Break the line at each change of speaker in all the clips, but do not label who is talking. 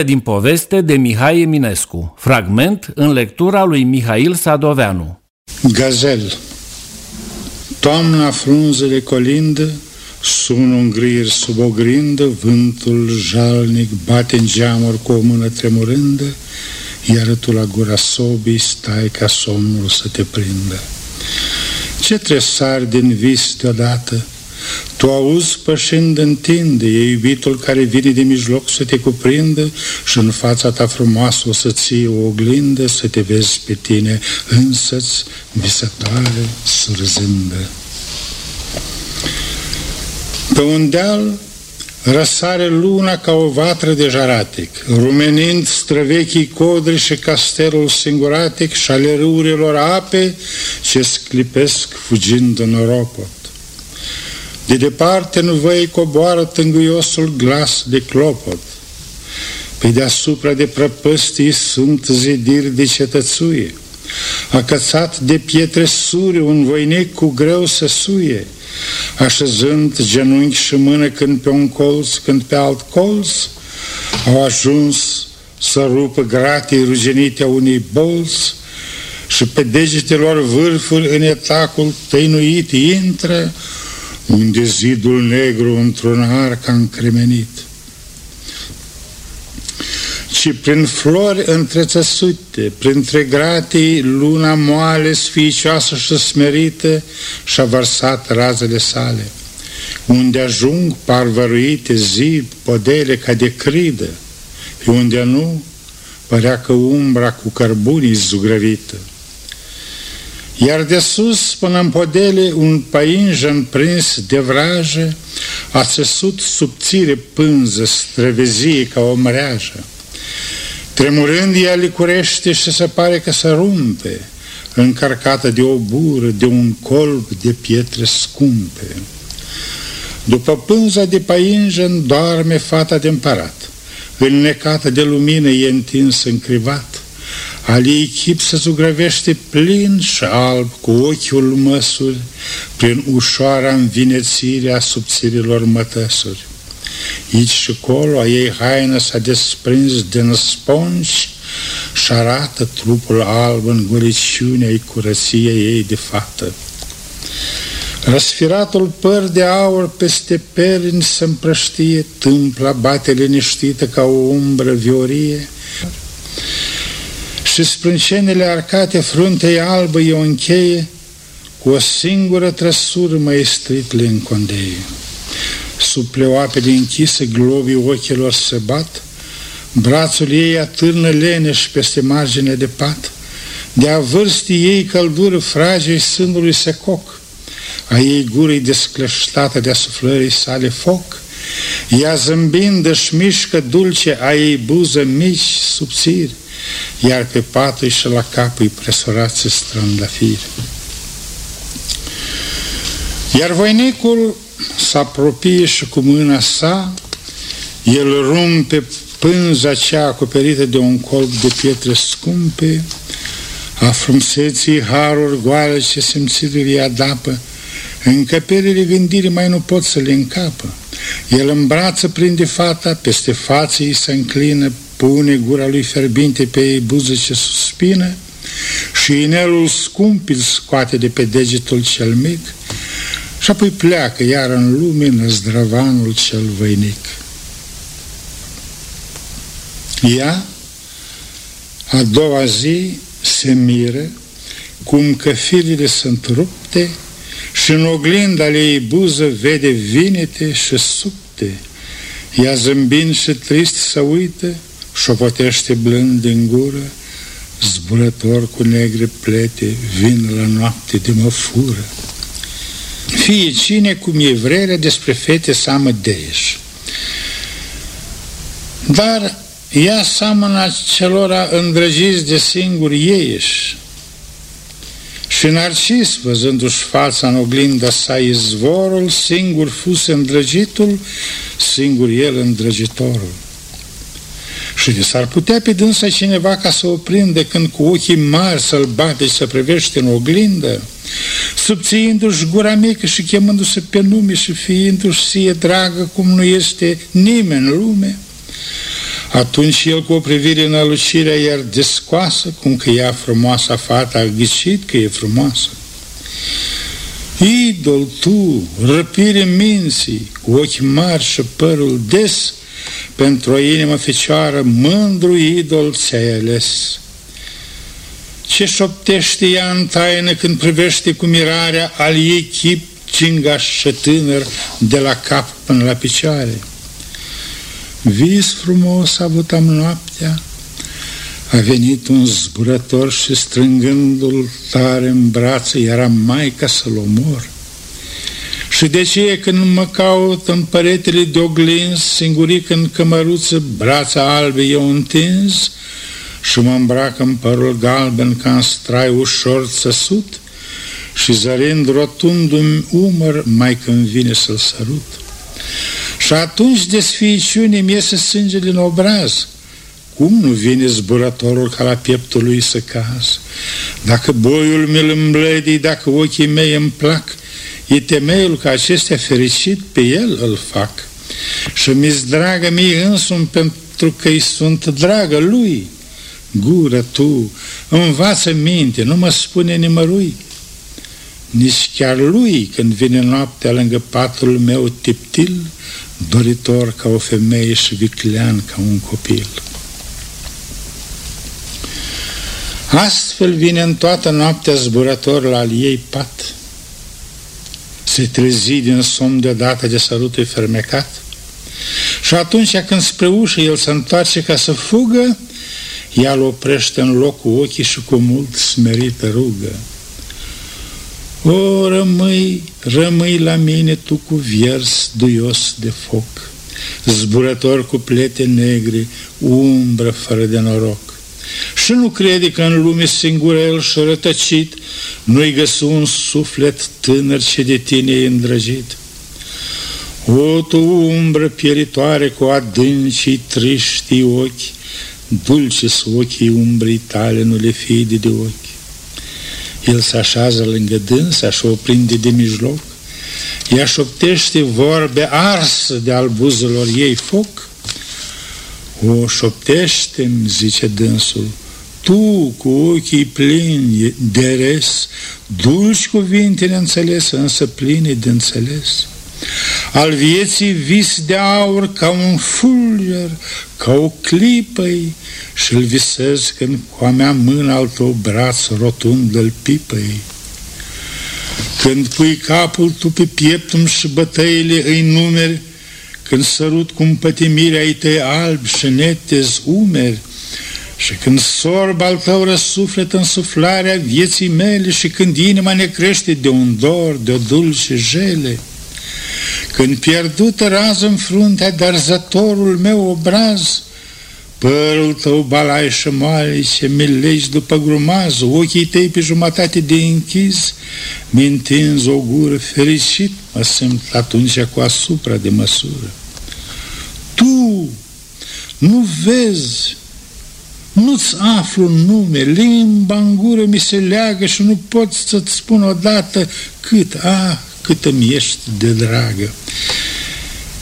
din poveste de Mihai Eminescu, fragment în lectura lui Mihail Sadoveanu.
Gazel Toamna frunzele colindă, sună un grier sub o grindă, vântul jalnic bate în geamuri cu o mână tremurândă, iar tu la gura sobii stai ca somnul să te prindă. Ce tresari din vis deodată, tu auzi pășind în tinde, e iubitul care vine de mijloc să te cuprindă și în fața ta frumoasă o să ții o oglindă, să te vezi pe tine însăți, visătoare, surzândă. Pe un deal răsare luna ca o vatră de jaratic, rumenind străvechii codri și castelul singuratic și ale râurilor ape ce sclipesc fugind în ropot. De departe nu văi coboară tânguiosul glas de clopot. Pe deasupra de prăpăstii sunt zidiri de cetățuie. Acățat de pietre suri, un voinic cu greu să suie, așezând genunchi și mână când pe un colț, când pe alt colț, au ajuns să rupă gratii rugenite a unei bolți și pe degetelor vârfuri în etacul tăinuit intră unde zidul negru într-un arc a încremenit, ci prin flori întrețăsute, printre gratii, luna moale, sficioasă și smerită, și-a vărsat razele sale, unde ajung parvăruite zid, podele ca de cridă, și unde nu, părea că umbra cu cărbunii zugrăvită. Iar de sus până în podele un păinjen prins de vrajă a țesut subțire pânză străvezie ca o mreajă. Tremurând ea licurește și se pare că se rumpe, încărcată de o bură, de un colb de pietre scumpe. După pânza de păinjen doarme fata de împărat, înnecată de lumină e întins în crivat, Ali chip se zugrăvește plin și alb, cu ochiul măsuri, prin ușoara învinețire a subțirilor mătăsuri. Aici și colo a ei haină s-a desprins din spongi și arată trupul alb în guriciunea curăției ei de fată. Răsfiratul păr de aur peste perini se împrăștie, tâmpla bate liniștită ca o umbră viorie, și sprâncenele arcate fruntei albă e o încheie, cu o singură trăsură maestrit le încondeie. Sub pleoapele închise, globii ochilor se bat, brațul ei atârnă leneș peste marginea de pat, de-a vârstii ei căldură fragei sânului secoc, a ei gurii desclăștată de suflării sale foc, ea zâmbind își mișcă dulce a ei buză mici, subțiri, iar pe patul și la cap îi presurați strandafiri. Iar voinicul s apropie și cu mâna sa, el rumpe pânza cea acoperită de un colp de pietre scumpe, a frumseții haruri goale ce simțitul îi adapă, încăperile gândirii mai nu pot să le încapă. El îmbrață, prinde fata, peste față îi se înclină, pune gura lui ferbinte pe ei buză ce suspină și inelul scump îl scoate de pe degetul cel mic și apoi pleacă iar în lume năzdrăvanul cel văinic. Ea, a doua zi, se miră cum că firile sunt rupte și în oglinda ei buză vede vinete și subte. Ea zâmbind și trist să uită, șopotește blând din gură, zburător cu negre plete, vin la noapte de mă fură. Fie cine cum e vrerea despre fete să amădeieș. Dar ea seamănă celora îndrăgiți de singuri eieși. Și Narcis, văzându-și fața în oglinda sa izvorul, singur fuse îndrăgitul, singur el îndrăgitorul. Și de s-ar putea pe dânsa cineva ca să o prinde când cu ochii mari să-l bate și să privește în oglindă, subțiindu-și gura mică și chemându-se pe nume și fiindu-și sie dragă cum nu este nimeni în lume, Atunci el cu o privire în alucirea iar descoasă, cum că ea frumoasa fata a ghicit că e frumoasă. Idol tu, răpire minții, cu ochi mari și părul des, pentru o inimă fecioară, mândru idol ți-ai ales. Ce șoptește ea în taină când privește cu mirarea al ei chip cingaș și tânăr de la cap până la picioare? Vis frumos a avut am noaptea, a venit un zburător și strângându-l tare în brațe, era Maica să-l omor. Și de ce când mă caut în peretele de oglins, singuric în cămăruță, brața albe eu întins și mă îmbrac în părul galben ca în strai ușor țăsut și zărind rotundul umăr, mai când vine să-l sărut. Și atunci de sfiiciune mi iese sângele în obraz. Cum nu vine zburătorul ca la pieptul lui să caz? Dacă boiul mi-l îmbledi, dacă ochii mei îmi plac, e temeiul că acestea fericit pe el îl fac. Și mi-s dragă mie însumi pentru că îi sunt dragă lui. Gură tu, învață minte, nu mă spune nimărui. Nici chiar lui, când vine noaptea lângă patul meu tiptil, doritor ca o femeie și viclean ca un copil. Astfel vine în toată noaptea zburător la al ei pat, se trezi din somn deodată de sărutul fermecat și atunci când spre ușă el se întoarce ca să fugă, ea îl oprește în loc cu ochii și cu mult smerită rugă. O, rămâi, rămâi la mine tu cu viers duios de foc, zburător cu plete negre, umbră fără de noroc. Și nu crede că în lume singură el și rătăcit nu-i găsi un suflet tânăr ce de tine e îndrăgit. O, tu umbră pieritoare cu adâncii triști ochi, dulce ochii umbrii tale, nu le fii de ochi. El se așează lângă dânsa și o prinde de mijloc. Ea șoptește vorbe arsă de albuzelor ei foc. O șoptește-mi, zice dânsul, tu cu ochii plini de res, dulci cuvinte neînțeles, însă pline de înțeles. Al vieții vis de aur ca un fulger, ca o clipă și-l visez când cu a mea mână al tău braț rotund îl pipăi. Când pui capul tu pe pieptul și bătăile îi numeri, când sărut cum pătimirea ai tăi albi și netezi umeri, și când sorb al tău răsuflet în suflarea vieții mele și când inima ne crește de un dor, de o dulce jele, când pierdut rază în fruntea darzătorul meu obraz, Părul tău balai și moale ce mi după grumaz, ochii tăi pe jumătate de închis, mintinz o gură fericit, mă simt atunci cu asupra de măsură. Tu nu vezi, nu-ți aflu nume, limba în gură mi se leagă și nu pot să-ți spun odată cât, ah, cât îmi ești de dragă.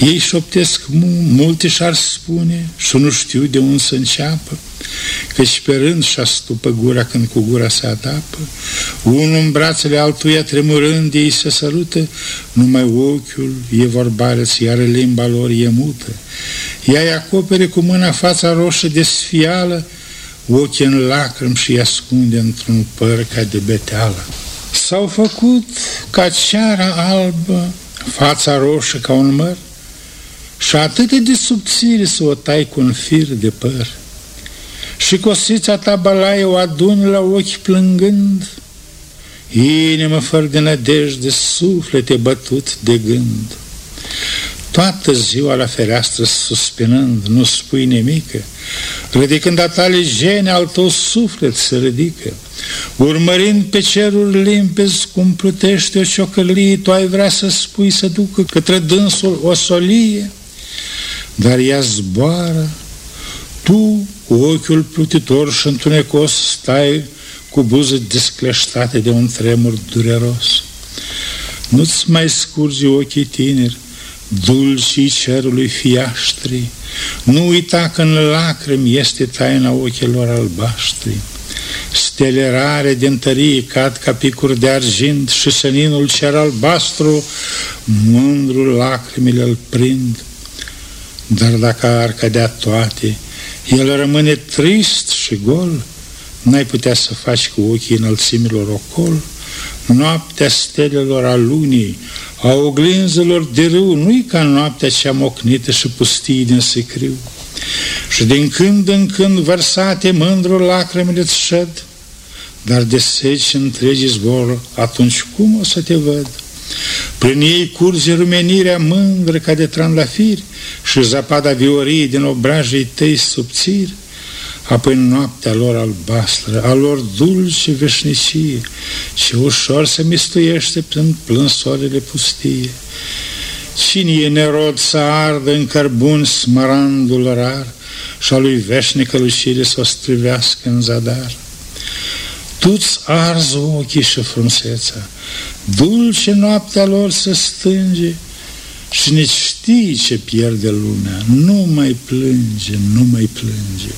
Ei șoptesc multe și-ar spune și nu știu de unde să înceapă, căci pe rând și astupă gura când cu gura se adapă, unul în brațele altuia tremurând ei se sărută, numai ochiul e vorbarăț, iar limba lor e mută. Ea îi acopere cu mâna fața roșă de sfială, ochii în lacrimi și îi ascunde într-un păr ca de beteală. S-au făcut ca ceara albă, fața roșă ca un măr, și atât de subțire să o tai cu un fir de păr. Și cosița ta balaie o aduni la ochi plângând, Inimă fără de nădejde, suflete bătut de gând. Toată ziua la fereastră suspinând, nu spui nimică, Ridicând a tale gene, al tău suflet se ridică. Urmărind pe ceruri limpezi cum plutește o ciocălie, Tu ai vrea să spui să ducă către dânsul o solie, dar ea zboară, tu cu ochiul plutitor și întunecos stai cu buze descleștate de un tremur dureros. Nu-ți mai scurgi ochii tineri, dulcii cerului fiaștri, nu uita că în lacrimi este taina ochilor albaștri. Stele rare din tărie cad ca picuri de argint și seninul cer albastru, mândru lacrimile îl prind. Dar dacă ar cădea toate, el rămâne trist și gol, n-ai putea să faci cu ochii înălțimilor ocol, noaptea stelelor a lunii, a oglinzelor de râu, nu-i ca noaptea cea mocnită și pustii din secriu. Și din când în când vărsate mândru lacrimile ți șed, dar de seci întregi zbor, atunci cum o să te văd? Prin ei curge rumenirea mândră ca de trandafiri și zapada viorii din obrajii tăi subțiri, apoi noaptea lor albastră, a lor dulce veșnicie și ușor se mistuiește prin plânsorile pustie. Cine e nerod să ardă în cărbun smărandul rar și a lui veșnică lucire să o strivească în zadar? Tu-ți arzi ochii și frunseța, dulce noaptea lor se stânge și nici știi ce pierde lumea, nu mai plânge, nu mai plânge.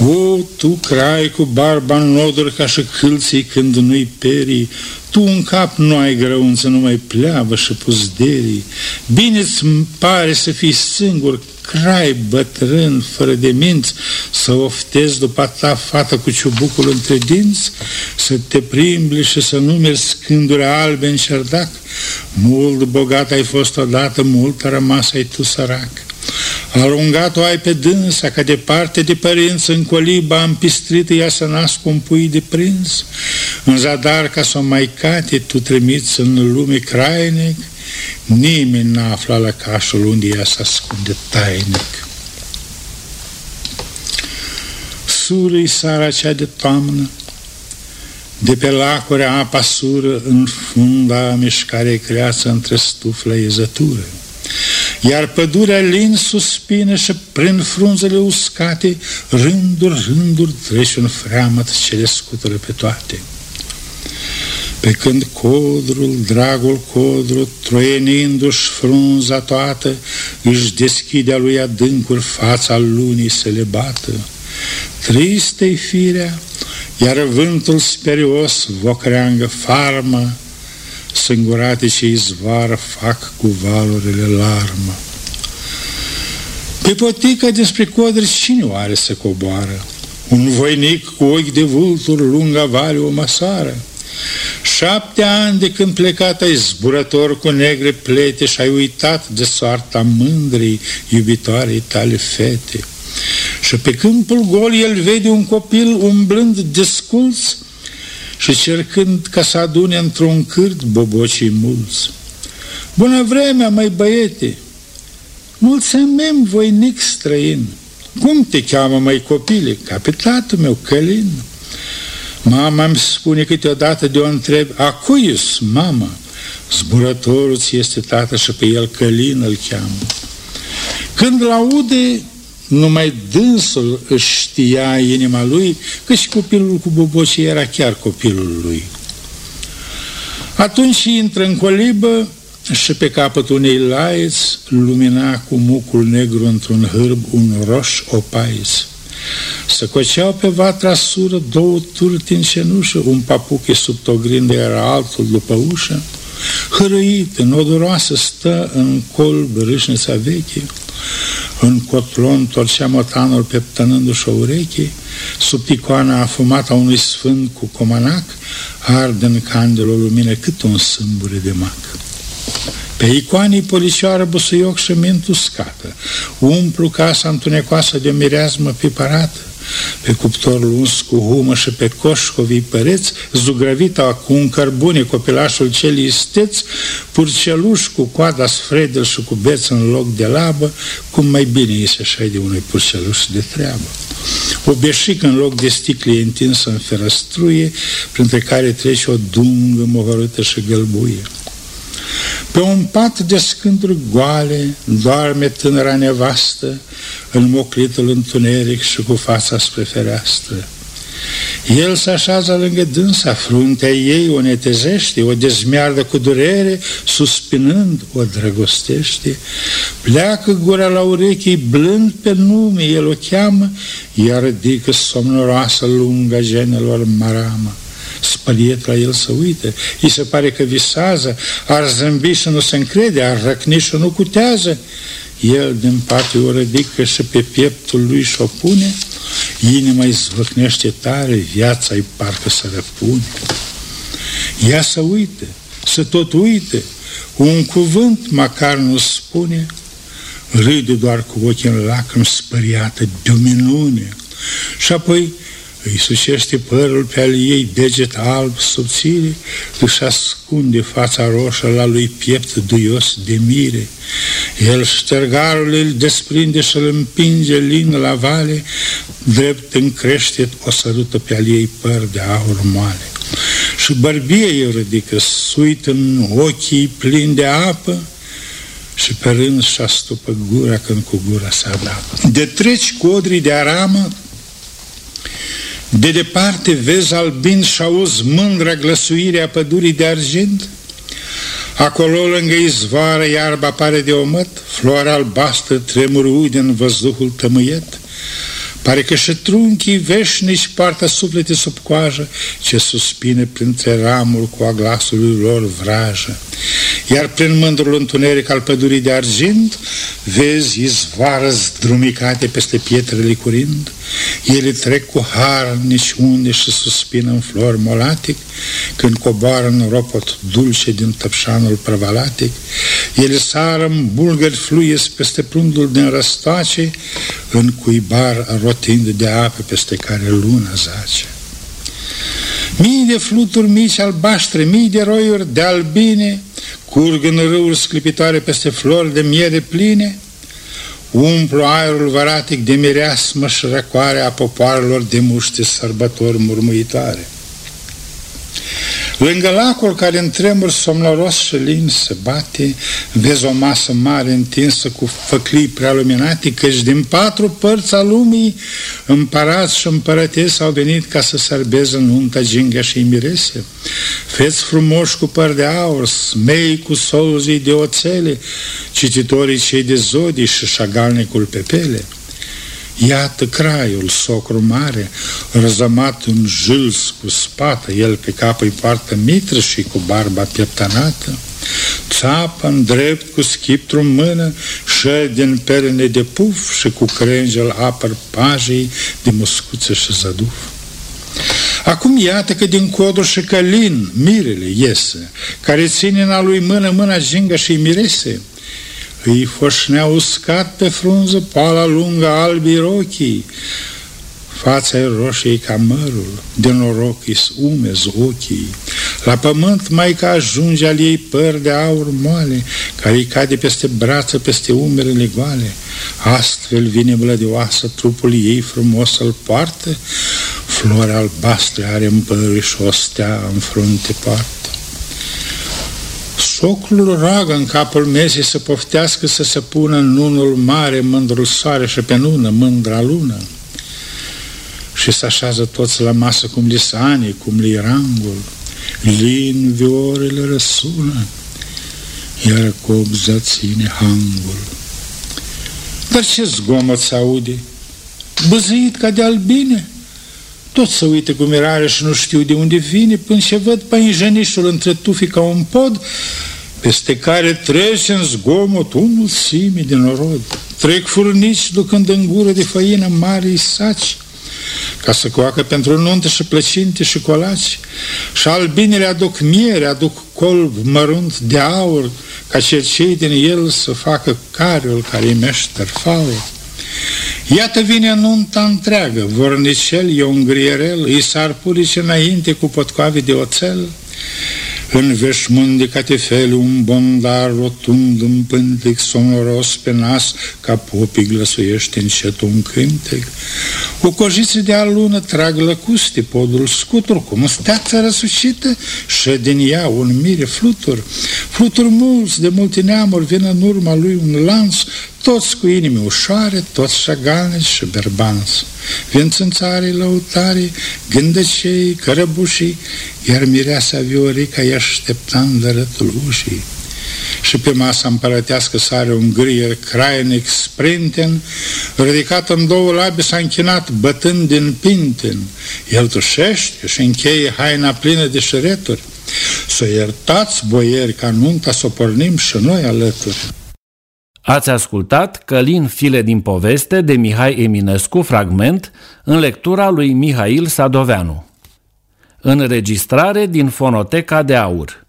O, tu crai cu barba în noduri ca și câlții când nu-i perii, tu în cap nu ai grăunță, numai pleavă și puzderii. Bine-ți pare să fii singur, crai bătrân, fără de minți, să oftezi după ta fată cu ciubucul între dinți, să te primbli și să numeri scânduri albe în cerdac. Mult bogat ai fost odată, mult a rămas ai tu sărac. Alungat-o ai pe dânsa, ca departe de părinți, în coliba împistrită ea să nască un pui de prins. În zadar, ca să o mai cate, tu trimiți în lume crainic, nimeni n-a aflat la cașul unde ea se ascunde tainic. Sură-i sara cea de toamnă, de pe lacuri apa sură, în funda mișcare creață între stuflă ezătură iar pădurea lin suspină și prin frunzele uscate, rânduri, rânduri trece un freamăt ce le scutură pe toate. Pe când codrul, dragul codru, troienindu-și frunza toată, își deschide lui adâncuri fața lunii să le bată. Triste-i firea, iar vântul sperios vocreangă farmă, sângurate ce izvar fac cu valurile larmă. Pe potica despre codri cine oare să coboară? Un voinic cu ochi de vultur lunga vale o masară. Șapte ani de când plecat ai zburător cu negre plete și ai uitat de soarta mândrei iubitoarei tale fete. Și pe câmpul gol el vede un copil umblând desculț și cercând ca să adune într-un cârt bobocii mulți. Bună vremea, mai băiete! Mulțumim, voinic străin! Cum te cheamă, mai copile? Capitatul meu, Călin. Mama îmi spune câteodată de o întreb, a cui mama? Zburătorul ți este tată și pe el Călin îl cheamă. Când l-aude, numai dânsul își știa inima lui că și copilul cu boboci era chiar copilul lui. Atunci intră în colibă și pe capătul unei laiți lumina cu mucul negru într-un hârb un roș opaiz. Să coceau pe vatra sură două turti în cenușă, un papuche sub togrindă era altul după ușă, hărăit, înodoroasă, stă în colb râșnița veche, în cotlon torcea motanul peptănându-și o ureche, sub picoana afumată a unui sfânt cu comanac, arde în candelă o lumină cât un sâmbure de mac. Pe icoanii policioară busuioc și mint uscată, umplu casa întunecoasă de o mireazmă piparată, pe cuptorul uns cu humă și pe coșcovii păreți, zugrăvita cu un cărbune copilașul cel isteț, purceluș cu coada sfredel și cu beț în loc de labă, cum mai bine îi se șaide unui purceluș de treabă. O beșică în loc de sticle întinsă în ferăstruie, printre care trece o dungă mohorâtă și gălbuie. Pe un pat de scânturi goale doarme tânăra nevastă, în moclitul întuneric și cu fața spre fereastră. El se așează lângă dânsa, fruntea ei o netezește, o dezmeardă cu durere, suspinând, o drăgostește. Pleacă gura la urechi, blând pe nume, el o cheamă, iar ridică somnoroasă lunga genelor maramă spăliet la el să uite. Îi se pare că visează, ar zâmbi și nu se încrede, ar răcni și nu cutează. El din parte o ridică și pe pieptul lui și-o pune, inima îi zvâcnește tare, viața îi parcă să răpune. Ea să uite, să tot uite, un cuvânt măcar nu spune, râde doar cu ochii în lacrimi spăriată de o minune. Și apoi îi sucește părul pe al ei deget alb subțire, își ascunde fața roșă la lui piept duios de mire. El ștergarul îl desprinde și îl împinge lin la vale, drept în creștet o sărută pe al ei păr de aur moale. Și bărbie îi ridică, suit în ochii plini de apă, și pe rând și astupă gura când cu gura se adapă. De treci codrii de aramă, de departe vezi albin și auzi mândra glăsuirea pădurii de argint? Acolo lângă izvoară iarba pare de omăt, floarea albastră tremură în văzduhul tămâiet. Pare că și trunchii veșnici poartă suflete sub coajă, ce suspine printre ramuri cu aglasul lor vrajă. Iar prin mândrul întuneric al pădurii de argint, vezi izvoară zdrumicate peste pietrele curind, ele trec cu har nici unde și suspină în flori molatic, când coboară în ropot dulce din tăpșanul prăvalatic, ele sară în bulgări fluies peste prundul din răstoace, în cuibar rotind de apă peste care luna zace. Mii de fluturi mici albaștre, mii de roiuri de albine, curg în râuri sclipitoare peste flori de miere pline, umplu aerul varatic de mireasmă și răcoare a popoarelor de muște sărbători murmuitoare. Lângă lacul care în tremur somnoros și lin se bate, vezi o masă mare întinsă cu făclii prealuminate, căci din patru părți a lumii împărați și împărătesi au venit ca să sărbeze nunta ginga și mirese. Feți frumoși cu păr de aur, smei cu solzii de oțele, cititorii cei de zodii și șagalnicul pe pele. Iată craiul, socru mare, răzămat în jâls cu spată, el pe cap îi poartă mitră și cu barba pieptănată, țapă în drept cu schiptru în mână, și din perene de puf și cu crengel apăr pajii de muscuță și zăduf. Acum iată că din codul și călin mirele iese, care ține în a lui mână mâna jingă și mirese, îi foșnea uscat pe frunză pala lungă albii rochii, fața e roșie ca mărul, de noroc îi umez ochii. La pământ mai ca ajunge al ei păr de aur moale, care îi cade peste brață, peste umerele goale. Astfel vine blădioasă, trupul ei frumos să-l poartă, flori albastre are în păr și o stea în frunte poartă. Socul roagă în capul mesei să poftească să se pună în nunul mare mândrul soare și pe nună mândra lună. Și să așează toți la masă cum lisanii, cum lirangul, lin viorele răsună, iar cobza ține hangul. Dar ce zgomot se aude? Băzăit ca de albine? Tot să uite cu mirare și nu știu de unde vine, până ce văd păinjenișul între tufii ca un pod, peste care trece în zgomot o mulțime de norod. Trec furnici ducând în gură de făină mari saci, ca să coacă pentru nuntă și plăcinte și colaci. Și albinele aduc miere, aduc colb mărunt de aur, ca cei din el să facă cariul care i meșter faur. Iată vine nunta întreagă, vornicel, e un grierel, îi sar purice înainte cu potcoave de oțel, în veșmânt de catifel, un bondar rotund în pântec sonoros pe nas, ca popii glăsuiește încet un cântec. Cu cojițe de alună trag lăcuste podul scutur, cu musteață răsușită și din ea un mire flutur. Flutur mulți de multe neamuri vin în urma lui un lans, toți cu inimi ușoare, toți șagane și berbanți. Vinț țânțarii, lăutarii, gândăcei, cărăbușii, iar mireasa Viorica i aștepta în dărătul ușii și pe masa împărătească sare un grier crainic sprinten, ridicat în două labi s-a închinat bătând din pinten. El tușește și încheie haina plină de șereturi. Să iertați, boieri, ca nunta să o pornim și noi alături.
Ați ascultat Călin File din poveste de Mihai Eminescu, fragment, în lectura lui Mihail Sadoveanu. Înregistrare din Fonoteca de Aur.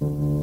Thank you.